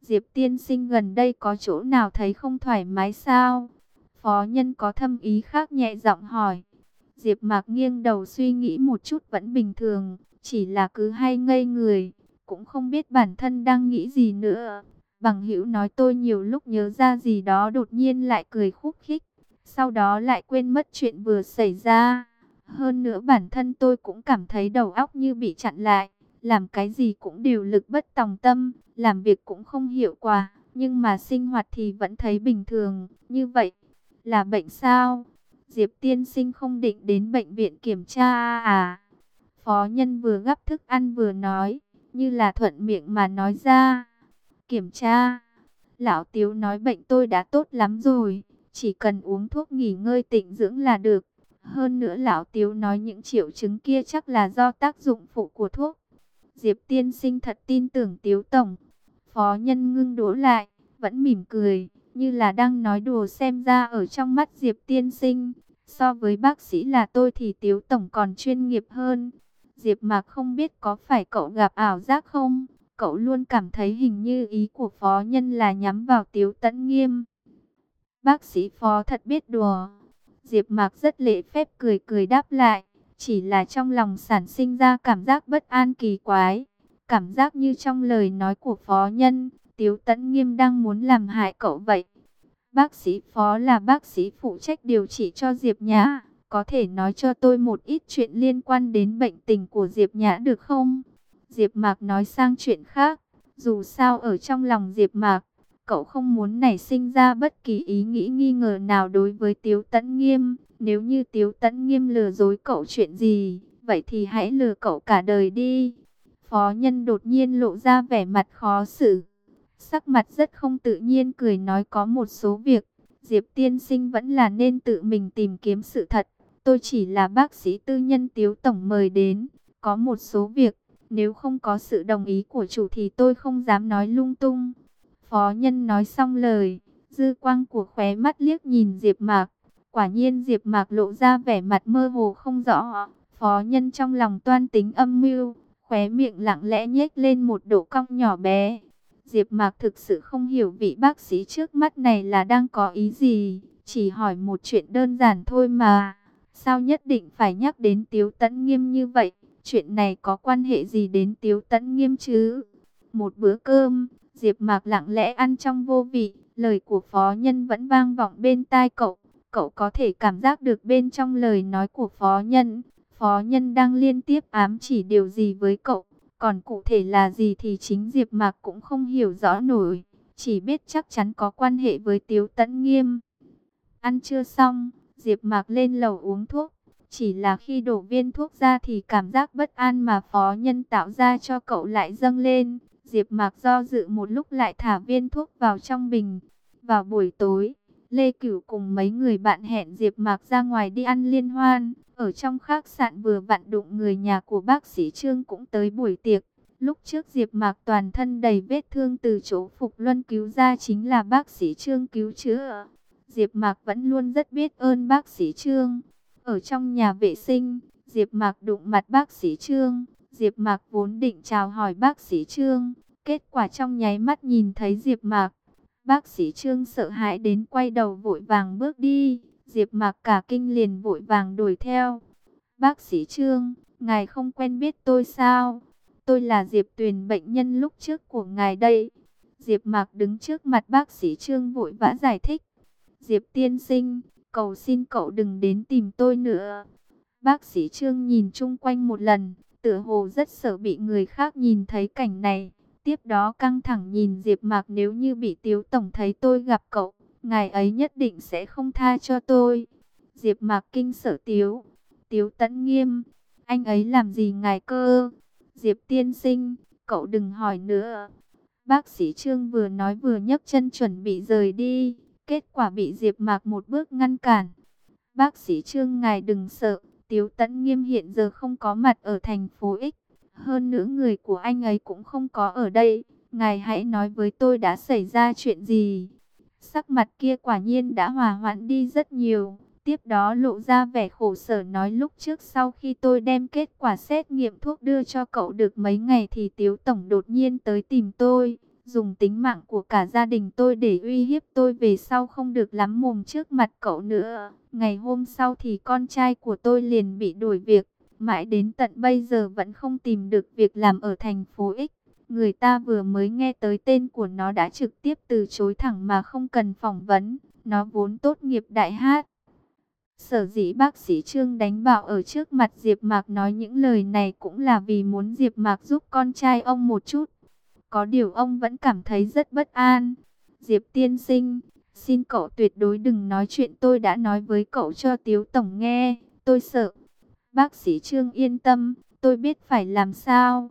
Diệp tiên sinh gần đây có chỗ nào thấy không thoải mái sao? Phó nhân có thâm ý khác nhẹ giọng hỏi. Diệp Mạc nghiêng đầu suy nghĩ một chút vẫn bình thường, chỉ là cứ hay ngây người, cũng không biết bản thân đang nghĩ gì nữa. Bằng hữu nói tôi nhiều lúc nhớ ra gì đó đột nhiên lại cười khúc khích, sau đó lại quên mất chuyện vừa xảy ra. Hơn nữa bản thân tôi cũng cảm thấy đầu óc như bị chặn lại, làm cái gì cũng đều lực bất tòng tâm, làm việc cũng không hiệu quả, nhưng mà sinh hoạt thì vẫn thấy bình thường, như vậy là bệnh sao? Diệp tiên sinh không định đến bệnh viện kiểm tra à? Phó nhân vừa gắp thức ăn vừa nói, như là thuận miệng mà nói ra. Kiểm tra, lão tiếu nói bệnh tôi đã tốt lắm rồi, chỉ cần uống thuốc nghỉ ngơi tịnh dưỡng là được. Hơn nữa lão tiếu nói những triệu chứng kia chắc là do tác dụng phụ của thuốc. Diệp tiên sinh thật tin tưởng tiếu tổng. Phó nhân ngưng đỗ lại, vẫn mỉm cười, như là đang nói đùa xem ra ở trong mắt Diệp tiên sinh. So với bác sĩ là tôi thì tiếu tổng còn chuyên nghiệp hơn. Diệp mạc không biết có phải cậu gặp ảo giác không? Cậu luôn cảm thấy hình như ý của phó nhân là nhắm vào tiếu tẫn nghiêm. Bác sĩ phó thật biết đùa. Diệp Mạc rất lễ phép cười cười đáp lại, chỉ là trong lòng sản sinh ra cảm giác bất an kỳ quái, cảm giác như trong lời nói của phó nhân, Tiếu Tấn Nghiêm đang muốn làm hại cậu vậy. Bác sĩ phó là bác sĩ phụ trách điều trị cho Diệp Nhã, có thể nói cho tôi một ít chuyện liên quan đến bệnh tình của Diệp Nhã được không? Diệp Mạc nói sang chuyện khác, dù sao ở trong lòng Diệp Mạc, Cậu không muốn nảy sinh ra bất kỳ ý nghĩ nghi ngờ nào đối với Tiếu Tấn Nghiêm. Nếu như Tiếu Tấn Nghiêm lừa dối cậu chuyện gì, vậy thì hãy lừa cậu cả đời đi. Phó nhân đột nhiên lộ ra vẻ mặt khó xử. Sắc mặt rất không tự nhiên cười nói có một số việc. Diệp tiên sinh vẫn là nên tự mình tìm kiếm sự thật. Tôi chỉ là bác sĩ tư nhân Tiếu Tổng mời đến. Có một số việc, nếu không có sự đồng ý của chủ thì tôi không dám nói lung tung. Phó nhân nói xong lời, dư quang của khóe mắt liếc nhìn Diệp Mạc. Quả nhiên Diệp Mạc lộ ra vẻ mặt mơ hồ không rõ. Phó nhân trong lòng toan tính âm mưu, khóe miệng lặng lẽ nhếch lên một độ cong nhỏ bé. Diệp Mạc thực sự không hiểu vị bác sĩ trước mắt này là đang có ý gì, chỉ hỏi một chuyện đơn giản thôi mà. Sao nhất định phải nhắc đến Tiếu Tấn Nghiêm như vậy? Chuyện này có quan hệ gì đến Tiếu Tấn Nghiêm chứ? Một bữa cơm, Diệp Mạc lặng lẽ ăn trong vô vị, lời của phó nhân vẫn vang vọng bên tai cậu. Cậu có thể cảm giác được bên trong lời nói của phó nhân, phó nhân đang liên tiếp ám chỉ điều gì với cậu. Còn cụ thể là gì thì chính Diệp Mạc cũng không hiểu rõ nổi, chỉ biết chắc chắn có quan hệ với Tiếu Tấn Nghiêm. Ăn chưa xong, Diệp Mạc lên lầu uống thuốc. Chỉ là khi đổ viên thuốc ra thì cảm giác bất an mà phó nhân tạo ra cho cậu lại dâng lên. Diệp Mạc do dự một lúc lại thả viên thuốc vào trong bình. Vào buổi tối, Lê Cửu cùng mấy người bạn hẹn Diệp Mạc ra ngoài đi ăn liên hoan. Ở trong khách sạn vừa vặn đụng người nhà của bác sĩ Trương cũng tới buổi tiệc. Lúc trước Diệp Mạc toàn thân đầy vết thương từ chỗ Phục Luân cứu ra chính là bác sĩ Trương cứu chữa. Diệp Mạc vẫn luôn rất biết ơn bác sĩ Trương. Ở trong nhà vệ sinh, Diệp Mạc đụng mặt bác sĩ Trương. Diệp Mạc vốn định chào hỏi bác sĩ Trương, kết quả trong nháy mắt nhìn thấy Diệp Mạc, bác sĩ Trương sợ hãi đến quay đầu vội vàng bước đi. Diệp Mạc cả kinh liền vội vàng đuổi theo. "Bác sĩ Trương, ngài không quen biết tôi sao? Tôi là Diệp Tuyền bệnh nhân lúc trước của ngài đây." Diệp Mạc đứng trước mặt bác sĩ Trương vội vã giải thích. "Diệp tiên sinh, cầu xin cậu đừng đến tìm tôi nữa." Bác sĩ Trương nhìn chung quanh một lần, tựa hồ rất sợ bị người khác nhìn thấy cảnh này. Tiếp đó căng thẳng nhìn Diệp Mạc nếu như bị Tiếu Tổng thấy tôi gặp cậu, ngài ấy nhất định sẽ không tha cho tôi. Diệp Mạc kinh sợ Tiếu. Tiếu Tấn Nghiêm, anh ấy làm gì ngài cơ? Diệp tiên sinh, cậu đừng hỏi nữa. Bác sĩ Trương vừa nói vừa nhấc chân chuẩn bị rời đi, kết quả bị Diệp Mạc một bước ngăn cản. Bác sĩ Trương ngài đừng sợ, Tiếu Tấn Nghiêm hiện giờ không có mặt ở thành phố X. Hơn nữa người của anh ấy cũng không có ở đây. Ngài hãy nói với tôi đã xảy ra chuyện gì. Sắc mặt kia quả nhiên đã hòa hoãn đi rất nhiều. Tiếp đó lộ ra vẻ khổ sở nói lúc trước sau khi tôi đem kết quả xét nghiệm thuốc đưa cho cậu được mấy ngày thì Tiếu Tổng đột nhiên tới tìm tôi. Dùng tính mạng của cả gia đình tôi để uy hiếp tôi về sau không được lắm mồm trước mặt cậu nữa. Ngày hôm sau thì con trai của tôi liền bị đuổi việc. Mãi đến tận bây giờ vẫn không tìm được việc làm ở thành phố X. Người ta vừa mới nghe tới tên của nó đã trực tiếp từ chối thẳng mà không cần phỏng vấn. Nó vốn tốt nghiệp đại hát. Sở dĩ bác sĩ Trương đánh bạo ở trước mặt Diệp Mạc nói những lời này cũng là vì muốn Diệp Mạc giúp con trai ông một chút. Có điều ông vẫn cảm thấy rất bất an. Diệp tiên sinh, xin cậu tuyệt đối đừng nói chuyện tôi đã nói với cậu cho Tiếu Tổng nghe. Tôi sợ. Bác sĩ Trương yên tâm, tôi biết phải làm sao.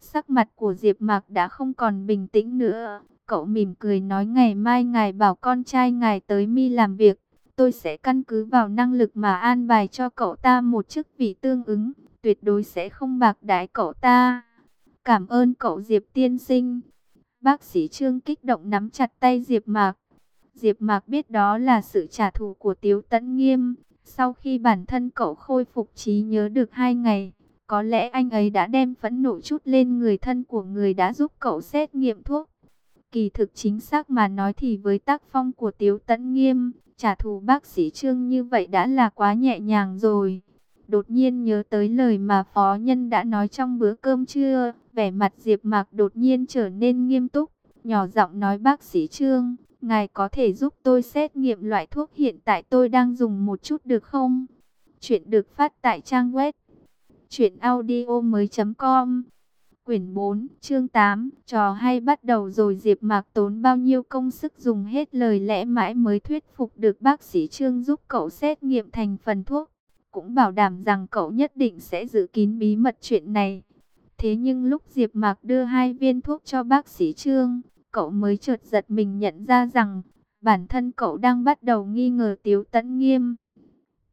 Sắc mặt của Diệp Mạc đã không còn bình tĩnh nữa. Cậu mỉm cười nói ngày mai ngài bảo con trai ngài tới mi làm việc. Tôi sẽ căn cứ vào năng lực mà an bài cho cậu ta một chức vị tương ứng. Tuyệt đối sẽ không bạc đãi cậu ta. Cảm ơn cậu Diệp tiên sinh. Bác sĩ Trương kích động nắm chặt tay Diệp Mạc. Diệp Mạc biết đó là sự trả thù của Tiếu Tấn Nghiêm. Sau khi bản thân cậu khôi phục trí nhớ được hai ngày, có lẽ anh ấy đã đem phẫn nộ chút lên người thân của người đã giúp cậu xét nghiệm thuốc. Kỳ thực chính xác mà nói thì với tác phong của Tiếu Tấn Nghiêm, trả thù bác sĩ Trương như vậy đã là quá nhẹ nhàng rồi. Đột nhiên nhớ tới lời mà phó nhân đã nói trong bữa cơm trưa, vẻ mặt Diệp Mạc đột nhiên trở nên nghiêm túc, nhỏ giọng nói bác sĩ Trương, ngài có thể giúp tôi xét nghiệm loại thuốc hiện tại tôi đang dùng một chút được không? Chuyện được phát tại trang web truyệnaudiomoi.com. Quyển 4, chương 8, trò hay bắt đầu rồi Diệp Mạc tốn bao nhiêu công sức dùng hết lời lẽ mãi mới thuyết phục được bác sĩ Trương giúp cậu xét nghiệm thành phần thuốc cũng bảo đảm rằng cậu nhất định sẽ giữ kín bí mật chuyện này. Thế nhưng lúc Diệp Mạc đưa hai viên thuốc cho bác sĩ Trương, cậu mới chợt giật mình nhận ra rằng bản thân cậu đang bắt đầu nghi ngờ Tiếu Tấn Nghiêm.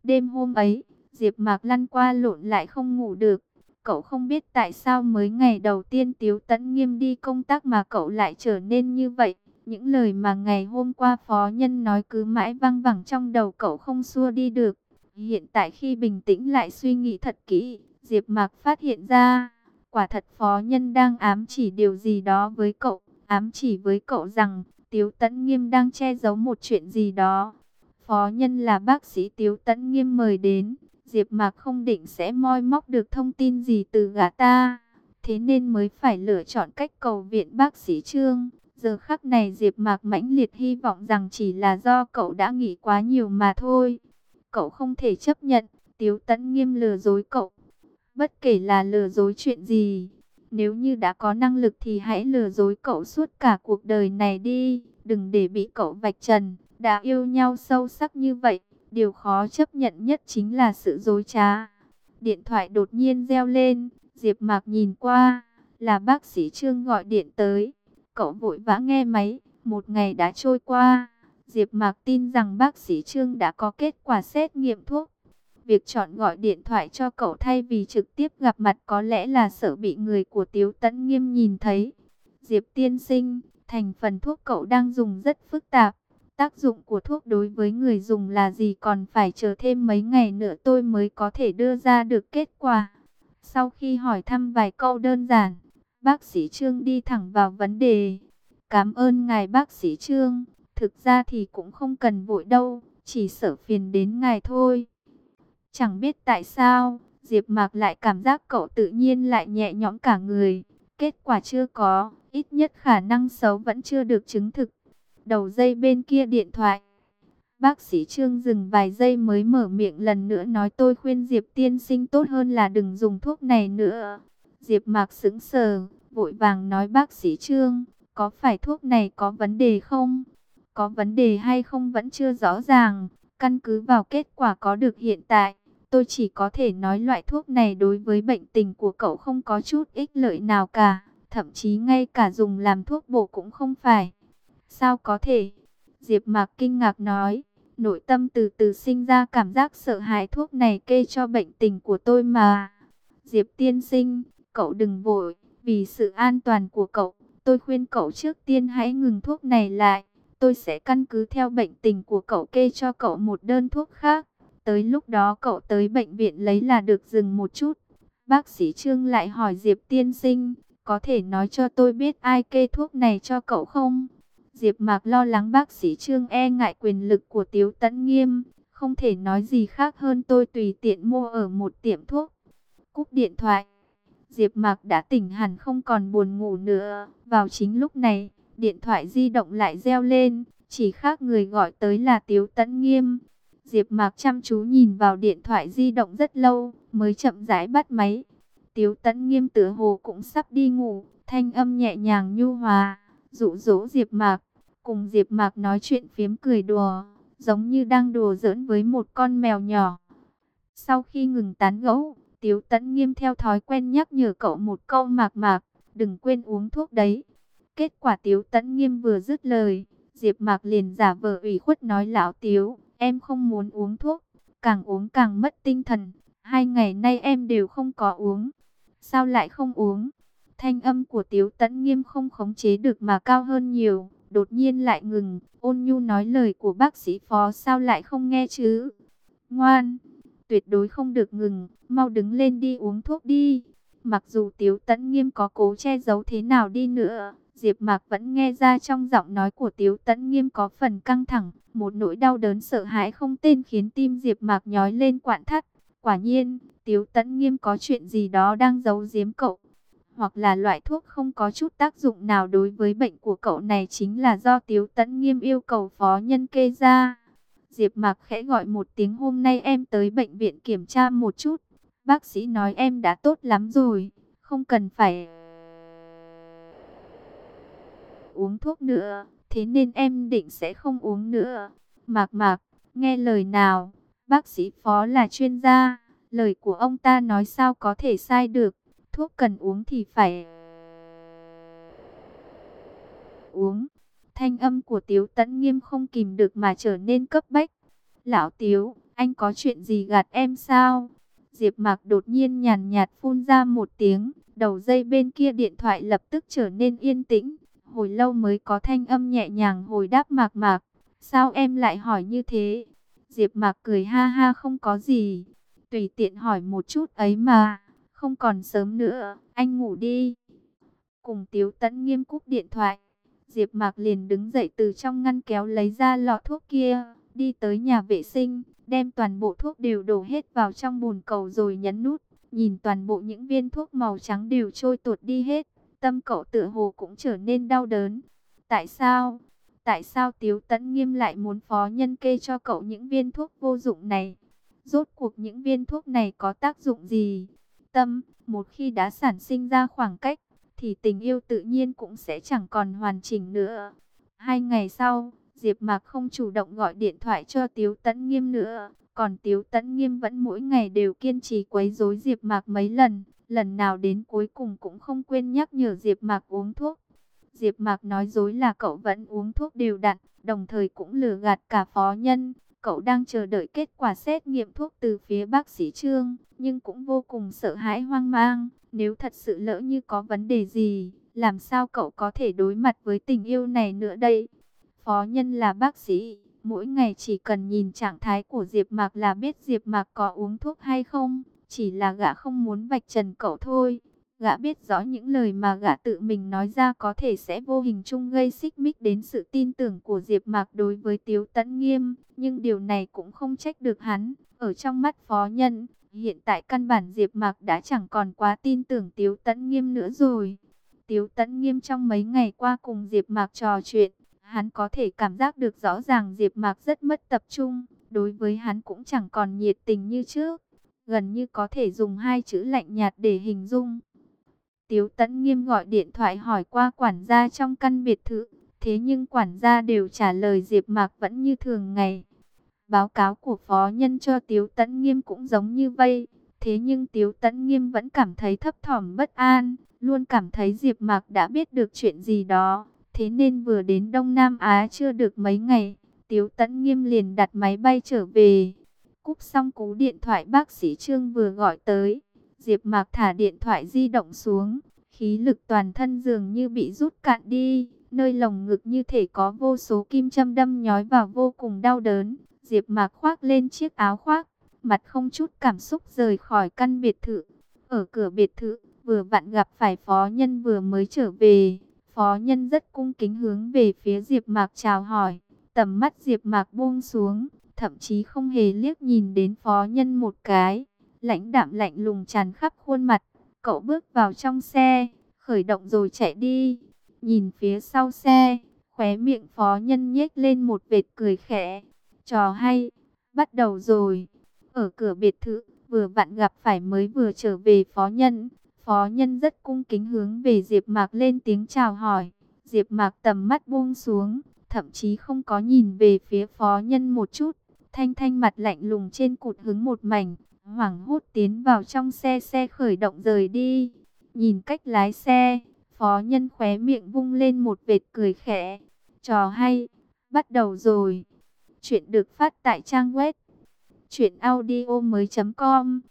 Đêm hôm ấy, Diệp Mạc lăn qua lộn lại không ngủ được. Cậu không biết tại sao mới ngày đầu tiên Tiếu Tấn Nghiêm đi công tác mà cậu lại trở nên như vậy. Những lời mà ngày hôm qua phó nhân nói cứ mãi văng vẳng trong đầu cậu không xua đi được. Hiện tại khi bình tĩnh lại suy nghĩ thật kỹ, Diệp Mạc phát hiện ra, quả thật phó nhân đang ám chỉ điều gì đó với cậu, ám chỉ với cậu rằng Tiếu Tấn Nghiêm đang che giấu một chuyện gì đó. Phó nhân là bác sĩ Tiếu Tấn Nghiêm mời đến, Diệp Mạc không định sẽ moi móc được thông tin gì từ gã ta, thế nên mới phải lựa chọn cách cầu viện bác sĩ Trương. Giờ khắc này Diệp Mạc mãnh liệt hy vọng rằng chỉ là do cậu đã nghĩ quá nhiều mà thôi cậu không thể chấp nhận, Tiếu Tấn Nghiêm lừa dối cậu. Bất kể là lừa dối chuyện gì, nếu như đã có năng lực thì hãy lừa dối cậu suốt cả cuộc đời này đi, đừng để bị cậu vạch trần, đã yêu nhau sâu sắc như vậy, Điều khó chấp nhận nhất chính là sự dối trá. Điện thoại đột nhiên reo lên, Diệp Mạc nhìn qua, là bác sĩ Trương gọi điện tới. Cậu vội vã nghe máy, một ngày đã trôi qua. Diệp Mạc tin rằng bác sĩ Trương đã có kết quả xét nghiệm thuốc. Việc chọn gọi điện thoại cho cậu thay vì trực tiếp gặp mặt có lẽ là sợ bị người của Tiếu Tấn Nghiêm nhìn thấy. Diệp tiên sinh, thành phần thuốc cậu đang dùng rất phức tạp. Tác dụng của thuốc đối với người dùng là gì còn phải chờ thêm mấy ngày nữa tôi mới có thể đưa ra được kết quả. Sau khi hỏi thăm vài câu đơn giản, bác sĩ Trương đi thẳng vào vấn đề. Cảm ơn ngài bác sĩ Trương, thực ra thì cũng không cần vội đâu, chỉ sợ phiền đến ngài thôi. Chẳng biết tại sao, Diệp Mạc lại cảm giác cậu tự nhiên lại nhẹ nhõm cả người. Kết quả chưa có, ít nhất khả năng xấu vẫn chưa được chứng thực. Đầu dây bên kia điện thoại. Bác sĩ Trương dừng vài giây mới mở miệng lần nữa nói tôi khuyên Diệp tiên sinh tốt hơn là đừng dùng thuốc này nữa. Diệp Mạc sững sờ, vội vàng nói bác sĩ Trương, có phải thuốc này có vấn đề không? Có vấn đề hay không vẫn chưa rõ ràng, căn cứ vào kết quả có được hiện tại. Tôi chỉ có thể nói loại thuốc này đối với bệnh tình của cậu không có chút ích lợi nào cả, thậm chí ngay cả dùng làm thuốc bổ cũng không phải. Sao có thể? Diệp Mạc kinh ngạc nói, nội tâm từ từ sinh ra cảm giác sợ hãi thuốc này kê cho bệnh tình của tôi mà. Diệp tiên sinh, cậu đừng vội, vì sự an toàn của cậu, tôi khuyên cậu trước tiên hãy ngừng thuốc này lại. Tôi sẽ căn cứ theo bệnh tình của cậu kê cho cậu một đơn thuốc khác. Tới lúc đó cậu tới bệnh viện lấy là được dừng một chút. Bác sĩ Trương lại hỏi Diệp tiên sinh, có thể nói cho tôi biết ai kê thuốc này cho cậu không? Diệp Mạc lo lắng bác sĩ Trương e ngại quyền lực của Tiếu Tấn Nghiêm, không thể nói gì khác hơn tôi tùy tiện mua ở một tiệm thuốc. Cúp điện thoại, Diệp Mạc đã tỉnh hẳn không còn buồn ngủ nữa. Vào chính lúc này, điện thoại di động lại reo lên, chỉ khác người gọi tới là Tiếu Tấn Nghiêm. Diệp Mạc chăm chú nhìn vào điện thoại di động rất lâu, mới chậm rãi bắt máy. Tiếu Tấn Nghiêm tựa hồ cũng sắp đi ngủ, thanh âm nhẹ nhàng nhu hòa, dụ dỗ Diệp Mạc, cùng Diệp Mạc nói chuyện phiếm cười đùa, giống như đang đùa giỡn với một con mèo nhỏ. Sau khi ngừng tán gẫu, Tiếu Tấn Nghiêm theo thói quen nhắc nhở cậu một câu Mạc Mạc, đừng quên uống thuốc đấy. Kết quả Tiếu Tấn Nghiêm vừa dứt lời, Diệp Mạc liền giả vờ ủy khuất nói lão Tiếu, em không muốn uống thuốc, càng uống càng mất tinh thần, hai ngày nay em đều không có uống. Sao lại không uống? Thanh âm của Tiếu Tấn Nghiêm không khống chế được mà cao hơn nhiều, đột nhiên lại ngừng, ôn nhu nói lời của bác sĩ phó sao lại không nghe chứ? Ngoan, tuyệt đối không được ngừng, mau đứng lên đi uống thuốc đi. Mặc dù Tiếu Tấn Nghiêm có cố che giấu thế nào đi nữa, Diệp Mạc vẫn nghe ra trong giọng nói của Tiếu Tấn Nghiêm có phần căng thẳng, một nỗi đau đớn sợ hãi không tên khiến tim Diệp Mạc nhói lên quặn thắt. Quả nhiên, Tiếu Tấn Nghiêm có chuyện gì đó đang giấu giếm cậu. Hoặc là loại thuốc không có chút tác dụng nào đối với bệnh của cậu này chính là do Tiếu Tấn Nghiêm yêu cầu phó nhân kê ra. Diệp Mạc khẽ gọi một tiếng hôm nay em tới bệnh viện kiểm tra một chút. Bác sĩ nói em đã tốt lắm rồi, không cần phải uống thuốc nữa, thế nên em định sẽ không uống nữa. Mạc Mạc, nghe lời nào, bác sĩ phó là chuyên gia, lời của ông ta nói sao có thể sai được, thuốc cần uống thì phải uống. Thanh âm của Tiếu Tấn Nghiêm không kìm được mà trở nên cấp bách. Lão Tiếu, anh có chuyện gì gạt em sao? Diệp Mạc đột nhiên nhàn nhạt phun ra một tiếng, đầu dây bên kia điện thoại lập tức trở nên yên tĩnh hồi lâu mới có thanh âm nhẹ nhàng hồi đáp mạc mạc. Sao em lại hỏi như thế? Diệp mạc cười ha ha không có gì. Tùy tiện hỏi một chút ấy mà. Không còn sớm nữa, anh ngủ đi. Cùng Tiếu tẫn nghiêm cúc điện thoại. Diệp mạc liền đứng dậy từ trong ngăn kéo lấy ra lọ thuốc kia. Đi tới nhà vệ sinh, đem toàn bộ thuốc đều đổ hết vào trong bồn cầu rồi nhấn nút. Nhìn toàn bộ những viên thuốc màu trắng đều trôi tuột đi hết tâm cậu tự hồ cũng trở nên đau đớn. Tại sao? Tại sao Tiếu Tấn Nghiêm lại muốn phó nhân kê cho cậu những viên thuốc vô dụng này? Rốt cuộc những viên thuốc này có tác dụng gì? Tâm, một khi đã sản sinh ra khoảng cách, thì tình yêu tự nhiên cũng sẽ chẳng còn hoàn chỉnh nữa. Hai ngày sau, Diệp Mạc không chủ động gọi điện thoại cho Tiếu Tấn Nghiêm nữa, còn Tiếu Tấn Nghiêm vẫn mỗi ngày đều kiên trì quấy rối Diệp Mạc mấy lần, lần nào đến cuối cùng cũng không quên nhắc nhở Diệp Mạc uống thuốc. Diệp Mạc nói dối là cậu vẫn uống thuốc đều đặn, đồng thời cũng lừa gạt cả phó nhân. Cậu đang chờ đợi kết quả xét nghiệm thuốc từ phía bác sĩ Trương, nhưng cũng vô cùng sợ hãi hoang mang. Nếu thật sự lỡ như có vấn đề gì, làm sao cậu có thể đối mặt với tình yêu này nữa đây? Phó nhân là bác sĩ, mỗi ngày chỉ cần nhìn trạng thái của Diệp Mạc là biết Diệp Mạc có uống thuốc hay không, chỉ là gã không muốn vạch trần cậu thôi. Gã biết rõ những lời mà gã tự mình nói ra có thể sẽ vô hình chung gây xích mích đến sự tin tưởng của Diệp Mạc đối với Tiếu Tấn Nghiêm, nhưng điều này cũng không trách được hắn. Ở trong mắt phó nhân, hiện tại căn bản Diệp Mạc đã chẳng còn quá tin tưởng Tiếu Tấn Nghiêm nữa rồi. Tiếu Tấn Nghiêm trong mấy ngày qua cùng Diệp Mạc trò chuyện, hắn có thể cảm giác được rõ ràng Diệp Mạc rất mất tập trung, đối với hắn cũng chẳng còn nhiệt tình như trước, gần như có thể dùng hai chữ lạnh nhạt để hình dung. Tiếu Tấn Nghiêm gọi điện thoại hỏi qua quản gia trong căn biệt thự, thế nhưng quản gia đều trả lời Diệp Mạc vẫn như thường ngày. Báo cáo của phó nhân cho Tiếu Tấn Nghiêm cũng giống như vậy, thế nhưng Tiếu Tấn Nghiêm vẫn cảm thấy thấp thỏm bất an, luôn cảm thấy Diệp Mạc đã biết được chuyện gì đó, thế nên vừa đến Đông Nam Á chưa được mấy ngày, Tiếu Tấn Nghiêm liền đặt máy bay trở về. Cúp xong cú điện thoại bác sĩ Trương vừa gọi tới, Diệp Mạc thả điện thoại di động xuống, khí lực toàn thân dường như bị rút cạn đi, nơi lồng ngực như thể có vô số kim châm đâm nhói vào vô cùng đau đớn. Diệp Mạc khoác lên chiếc áo khoác, mặt không chút cảm xúc rời khỏi căn biệt thự. Ở cửa biệt thự, vừa vặn gặp phải phó nhân vừa mới trở về. Phó nhân rất cung kính hướng về phía Diệp Mạc chào hỏi, tầm mắt Diệp Mạc buông xuống, thậm chí không hề liếc nhìn đến phó nhân một cái lãnh đạm lạnh lùng tràn khắp khuôn mặt. Cậu bước vào trong xe, khởi động rồi chạy đi. Nhìn phía sau xe, khóe miệng phó nhân nhếch lên một vệt cười khẽ. Trò hay, bắt đầu rồi. Ở cửa biệt thự, vừa vặn gặp phải mới vừa trở về phó nhân. Phó nhân rất cung kính hướng về Diệp Mạc lên tiếng chào hỏi. Diệp Mạc tầm mắt buông xuống, thậm chí không có nhìn về phía phó nhân một chút. Thanh thanh mặt lạnh lùng trên cụt hứng một mảnh, hoảng hốt tiến vào trong xe xe khởi động rời đi. Nhìn cách lái xe, phó nhân khóe miệng vung lên một vệt cười khẽ. Trò hay, bắt đầu rồi. Chuyện được phát tại trang web truyệnaudiomoi.com.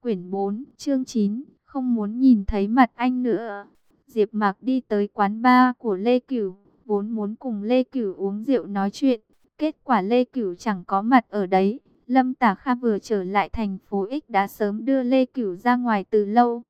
Quyển 4, chương 9, không muốn nhìn thấy mặt anh nữa. Diệp Mạc đi tới quán bar của Lê Cửu, vốn muốn cùng Lê Cửu uống rượu nói chuyện, kết quả Lê Cửu chẳng có mặt ở đấy. Lâm Tả Kha vừa trở lại thành phố X đã sớm đưa Lê Cửu ra ngoài từ lâu.